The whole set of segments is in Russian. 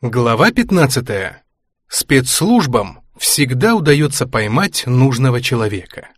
Глава 15. Спецслужбам всегда удается поймать нужного человека.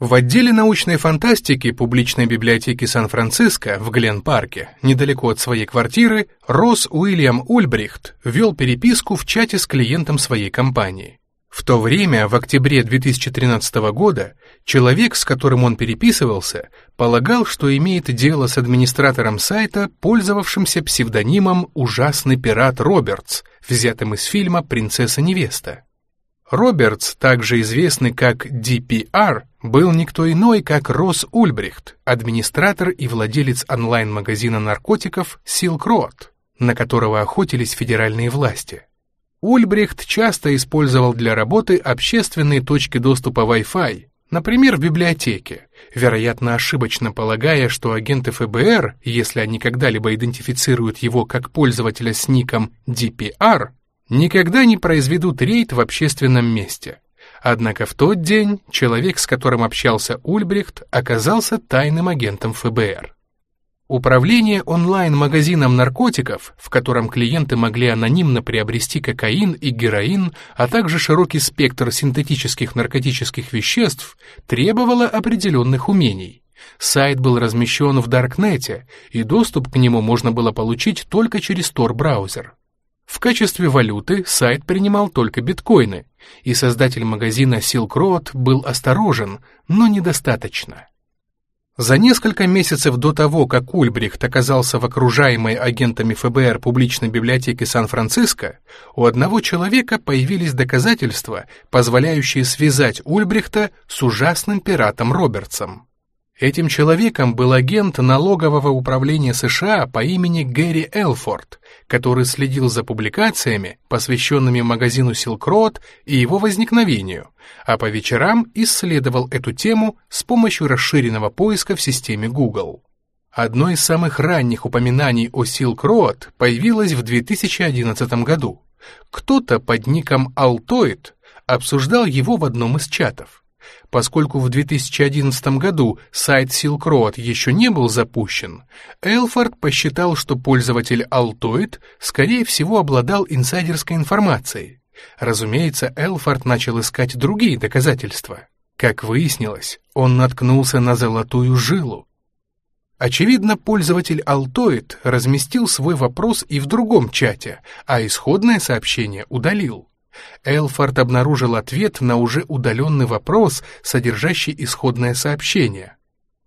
В отделе научной фантастики публичной библиотеки Сан-Франциско в Глен-парке, недалеко от своей квартиры, Росс Уильям Ульбрихт вел переписку в чате с клиентом своей компании. В то время, в октябре 2013 года, человек, с которым он переписывался, полагал, что имеет дело с администратором сайта, пользовавшимся псевдонимом «Ужасный пират Робертс», взятым из фильма «Принцесса-невеста». Робертс, также известный как DPR, был никто иной, как Росс Ульбрихт, администратор и владелец онлайн-магазина наркотиков Silk Road, на которого охотились федеральные власти. Ульбрихт часто использовал для работы общественные точки доступа Wi-Fi, например, в библиотеке, вероятно, ошибочно полагая, что агенты ФБР, если они когда-либо идентифицируют его как пользователя с ником DPR, никогда не произведут рейд в общественном месте. Однако в тот день человек, с которым общался Ульбрихт, оказался тайным агентом ФБР. Управление онлайн-магазином наркотиков, в котором клиенты могли анонимно приобрести кокаин и героин, а также широкий спектр синтетических наркотических веществ, требовало определенных умений. Сайт был размещен в Даркнете, и доступ к нему можно было получить только через Tor-браузер. В качестве валюты сайт принимал только биткоины, и создатель магазина Silk Road был осторожен, но недостаточно. За несколько месяцев до того, как Ульбрихт оказался в окружаемой агентами ФБР публичной библиотеке Сан-Франциско, у одного человека появились доказательства, позволяющие связать Ульбрихта с ужасным пиратом Робертсом. Этим человеком был агент налогового управления США по имени Гэри Элфорд, который следил за публикациями, посвященными магазину Silk Road и его возникновению, а по вечерам исследовал эту тему с помощью расширенного поиска в системе Google. Одно из самых ранних упоминаний о Silk Road появилось в 2011 году. Кто-то под ником Altoid обсуждал его в одном из чатов. Поскольку в 2011 году сайт Silk Road еще не был запущен, Элфорд посчитал, что пользователь Altoid, скорее всего, обладал инсайдерской информацией. Разумеется, Элфорд начал искать другие доказательства. Как выяснилось, он наткнулся на золотую жилу. Очевидно, пользователь Altoid разместил свой вопрос и в другом чате, а исходное сообщение удалил. Элфорд обнаружил ответ на уже удаленный вопрос, содержащий исходное сообщение.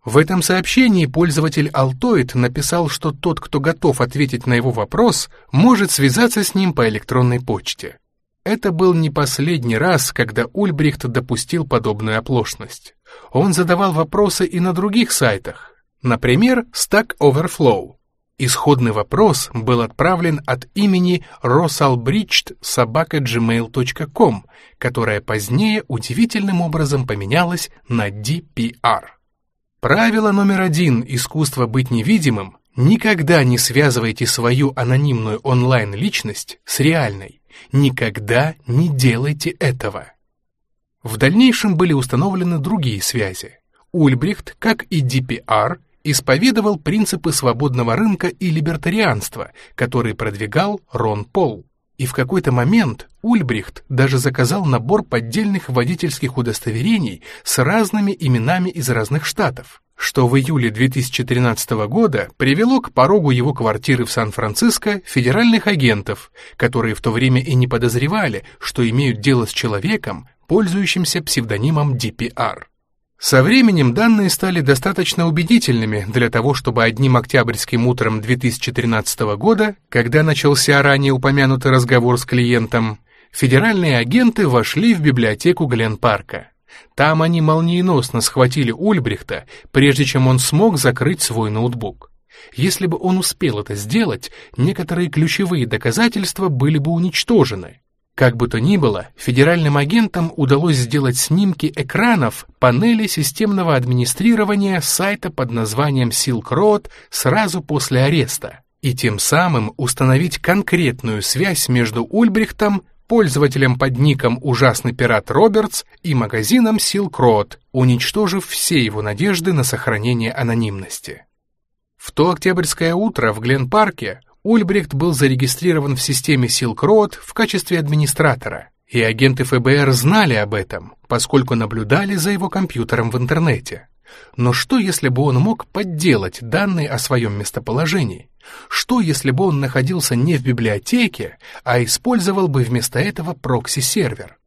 В этом сообщении пользователь Altoid написал, что тот, кто готов ответить на его вопрос, может связаться с ним по электронной почте. Это был не последний раз, когда Ульбрихт допустил подобную оплошность. Он задавал вопросы и на других сайтах, например, Stack Overflow. Исходный вопрос был отправлен от имени rosalbridged.gmail.com, которая позднее удивительным образом поменялась на DPR. Правило номер один искусства быть невидимым – никогда не связывайте свою анонимную онлайн-личность с реальной. Никогда не делайте этого. В дальнейшем были установлены другие связи. Ульбрихт, как и DPR, исповедовал принципы свободного рынка и либертарианства, которые продвигал Рон Пол. И в какой-то момент Ульбрихт даже заказал набор поддельных водительских удостоверений с разными именами из разных штатов, что в июле 2013 года привело к порогу его квартиры в Сан-Франциско федеральных агентов, которые в то время и не подозревали, что имеют дело с человеком, пользующимся псевдонимом DPR. Со временем данные стали достаточно убедительными для того, чтобы одним октябрьским утром 2013 года, когда начался ранее упомянутый разговор с клиентом, федеральные агенты вошли в библиотеку Гленпарка. Там они молниеносно схватили Ульбрихта, прежде чем он смог закрыть свой ноутбук. Если бы он успел это сделать, некоторые ключевые доказательства были бы уничтожены, как бы то ни было, федеральным агентам удалось сделать снимки экранов панели системного администрирования сайта под названием Silk Road сразу после ареста и тем самым установить конкретную связь между Ульбрихтом, пользователем под ником «Ужасный пират Робертс» и магазином Silk Road, уничтожив все его надежды на сохранение анонимности. В то октябрьское утро в Гленпарке Ульбрихт был зарегистрирован в системе Silk Road в качестве администратора, и агенты ФБР знали об этом, поскольку наблюдали за его компьютером в интернете. Но что, если бы он мог подделать данные о своем местоположении? Что, если бы он находился не в библиотеке, а использовал бы вместо этого прокси-сервер?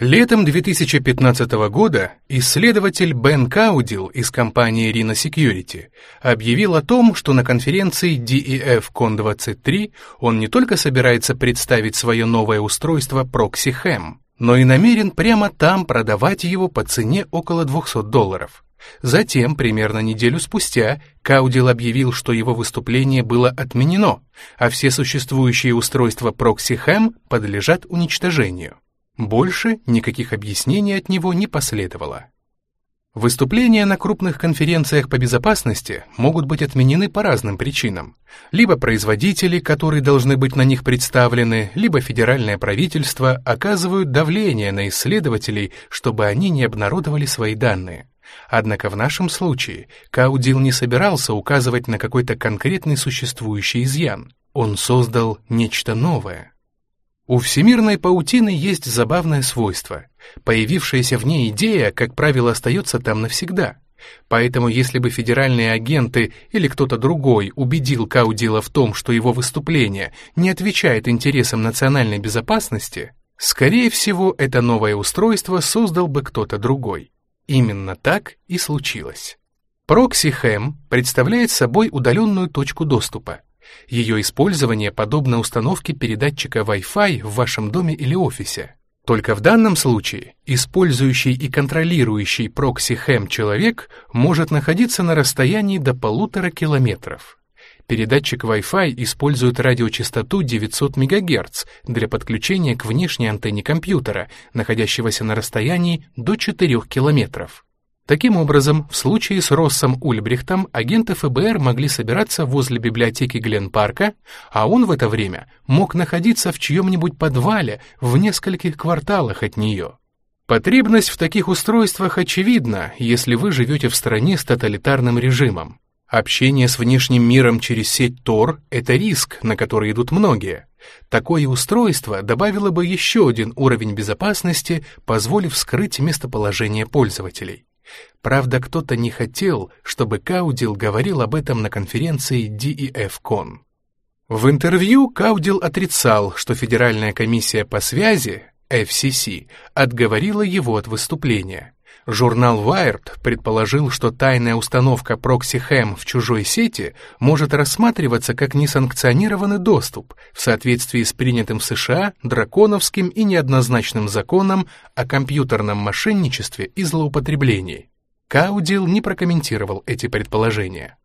Летом 2015 года исследователь Бен Каудил из компании Rhino Security объявил о том, что на конференции DEF-CON 23 он не только собирается представить свое новое устройство Proxy Ham, но и намерен прямо там продавать его по цене около 200 долларов. Затем, примерно неделю спустя, Каудил объявил, что его выступление было отменено, а все существующие устройства Proxy Ham подлежат уничтожению. Больше никаких объяснений от него не последовало. Выступления на крупных конференциях по безопасности могут быть отменены по разным причинам. Либо производители, которые должны быть на них представлены, либо федеральное правительство оказывают давление на исследователей, чтобы они не обнародовали свои данные. Однако в нашем случае Каудил не собирался указывать на какой-то конкретный существующий изъян. Он создал нечто новое. У всемирной паутины есть забавное свойство. Появившаяся в ней идея, как правило, остается там навсегда. Поэтому если бы федеральные агенты или кто-то другой убедил Каудила в том, что его выступление не отвечает интересам национальной безопасности, скорее всего, это новое устройство создал бы кто-то другой. Именно так и случилось. Прокси Хэм представляет собой удаленную точку доступа. Ее использование подобно установке передатчика Wi-Fi в вашем доме или офисе. Только в данном случае использующий и контролирующий прокси-хэм человек может находиться на расстоянии до полутора километров. Передатчик Wi-Fi использует радиочастоту 900 МГц для подключения к внешней антенне компьютера, находящегося на расстоянии до 4 километров. Таким образом, в случае с Россом Ульбрихтом агенты ФБР могли собираться возле библиотеки Гленпарка, а он в это время мог находиться в чьем-нибудь подвале в нескольких кварталах от нее. Потребность в таких устройствах очевидна, если вы живете в стране с тоталитарным режимом. Общение с внешним миром через сеть Tor — это риск, на который идут многие. Такое устройство добавило бы еще один уровень безопасности, позволив скрыть местоположение пользователей. Правда, кто-то не хотел, чтобы Каудил говорил об этом на конференции DEF-CON. В интервью Каудил отрицал, что Федеральная комиссия по связи, FCC, отговорила его от выступления. Журнал Wired предположил, что тайная установка прокси-хэм в чужой сети может рассматриваться как несанкционированный доступ в соответствии с принятым в США драконовским и неоднозначным законом о компьютерном мошенничестве и злоупотреблении. Каудил не прокомментировал эти предположения.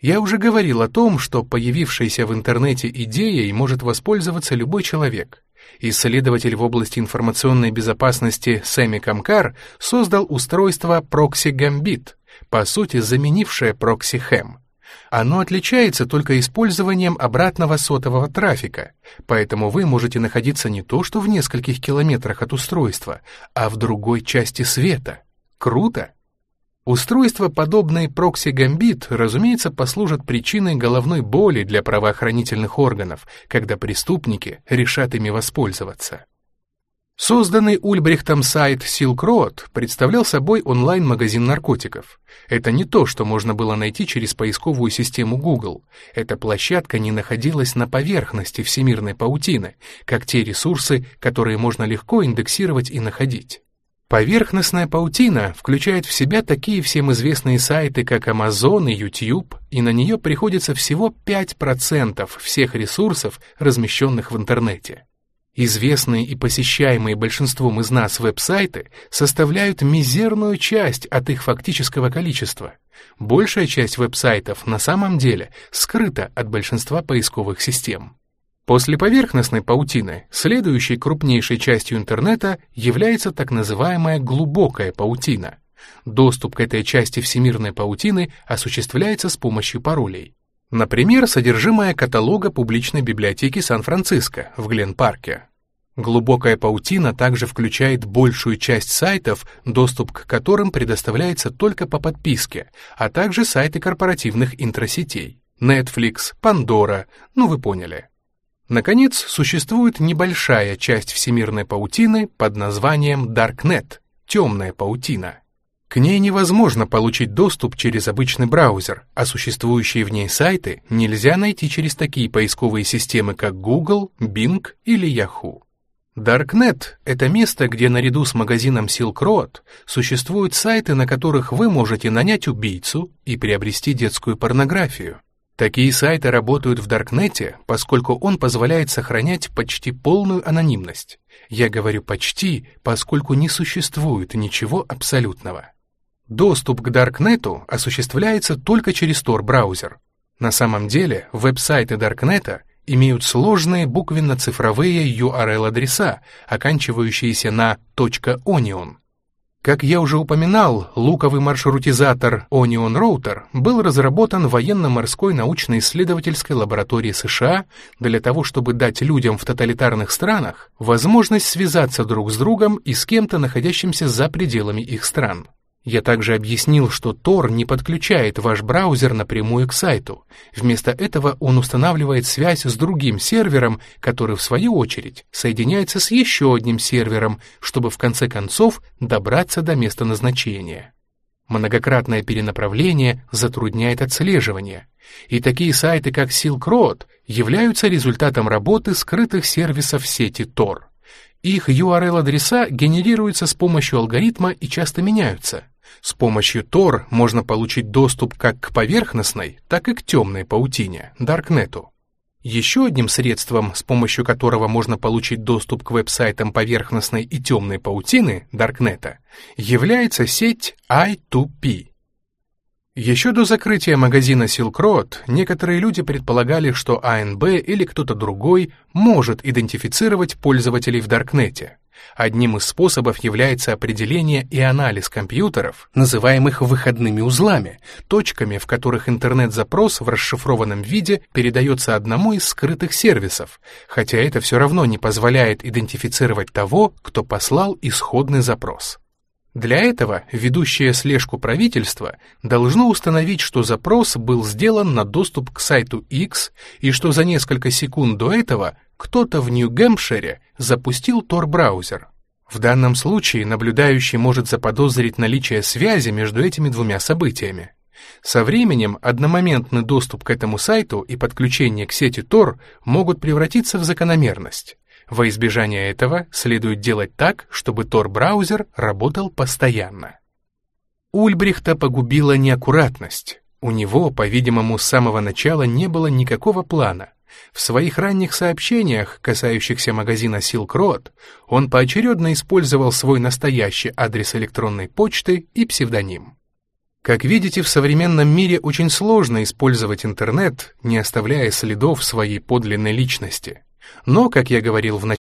Я уже говорил о том, что появившейся в интернете идеей может воспользоваться любой человек. Исследователь в области информационной безопасности Сэмми Камкар создал устройство Proxy Gambit, по сути заменившее Proxy Ham. Оно отличается только использованием обратного сотового трафика, поэтому вы можете находиться не то что в нескольких километрах от устройства, а в другой части света. Круто! Устройства, подобные ProxyGambit, разумеется, послужат причиной головной боли для правоохранительных органов, когда преступники решат ими воспользоваться. Созданный Ульбрихтом сайт Silk Road представлял собой онлайн-магазин наркотиков. Это не то, что можно было найти через поисковую систему Google. Эта площадка не находилась на поверхности всемирной паутины, как те ресурсы, которые можно легко индексировать и находить. Поверхностная паутина включает в себя такие всем известные сайты, как Amazon и YouTube, и на нее приходится всего 5% всех ресурсов, размещенных в интернете. Известные и посещаемые большинством из нас веб-сайты составляют мизерную часть от их фактического количества. Большая часть веб-сайтов на самом деле скрыта от большинства поисковых систем. После поверхностной паутины следующей крупнейшей частью интернета является так называемая глубокая паутина. Доступ к этой части всемирной паутины осуществляется с помощью паролей. Например, содержимое каталога публичной библиотеки Сан-Франциско в Гленпарке. Глубокая паутина также включает большую часть сайтов, доступ к которым предоставляется только по подписке, а также сайты корпоративных интрасетей. Netflix, Pandora, ну вы поняли. Наконец, существует небольшая часть всемирной паутины под названием Darknet, темная паутина. К ней невозможно получить доступ через обычный браузер, а существующие в ней сайты нельзя найти через такие поисковые системы, как Google, Bing или Yahoo. Darknet — это место, где наряду с магазином Silk Road существуют сайты, на которых вы можете нанять убийцу и приобрести детскую порнографию. Такие сайты работают в Даркнете, поскольку он позволяет сохранять почти полную анонимность. Я говорю «почти», поскольку не существует ничего абсолютного. Доступ к Даркнету осуществляется только через Tor-браузер. На самом деле веб-сайты Даркнета имеют сложные буквенно-цифровые URL-адреса, оканчивающиеся на .onion. Как я уже упоминал, луковый маршрутизатор Onion Router был разработан военно-морской научно-исследовательской лабораторией США для того, чтобы дать людям в тоталитарных странах возможность связаться друг с другом и с кем-то, находящимся за пределами их стран. Я также объяснил, что Tor не подключает ваш браузер напрямую к сайту. Вместо этого он устанавливает связь с другим сервером, который, в свою очередь, соединяется с еще одним сервером, чтобы в конце концов добраться до места назначения. Многократное перенаправление затрудняет отслеживание, и такие сайты, как Silk Road, являются результатом работы скрытых сервисов сети Tor. Их URL-адреса генерируются с помощью алгоритма и часто меняются. С помощью Tor можно получить доступ как к поверхностной, так и к темной паутине, Даркнету. Еще одним средством, с помощью которого можно получить доступ к веб-сайтам поверхностной и темной паутины, Даркнета, является сеть I2P. Еще до закрытия магазина Silk Road некоторые люди предполагали, что АНБ или кто-то другой может идентифицировать пользователей в Даркнете. Одним из способов является определение и анализ компьютеров, называемых выходными узлами, точками, в которых интернет-запрос в расшифрованном виде передается одному из скрытых сервисов, хотя это все равно не позволяет идентифицировать того, кто послал исходный запрос. Для этого ведущее слежку правительства должно установить, что запрос был сделан на доступ к сайту X и что за несколько секунд до этого кто-то в Нью-Гэмпшире запустил Tor-браузер. В данном случае наблюдающий может заподозрить наличие связи между этими двумя событиями. Со временем одномоментный доступ к этому сайту и подключение к сети Tor могут превратиться в закономерность. Во избежание этого следует делать так, чтобы Tor-браузер работал постоянно. Ульбрихта погубила неаккуратность. У него, по-видимому, с самого начала не было никакого плана. В своих ранних сообщениях, касающихся магазина Silk Road, он поочередно использовал свой настоящий адрес электронной почты и псевдоним. Как видите, в современном мире очень сложно использовать интернет, не оставляя следов своей подлинной личности. Но, как я говорил в начале,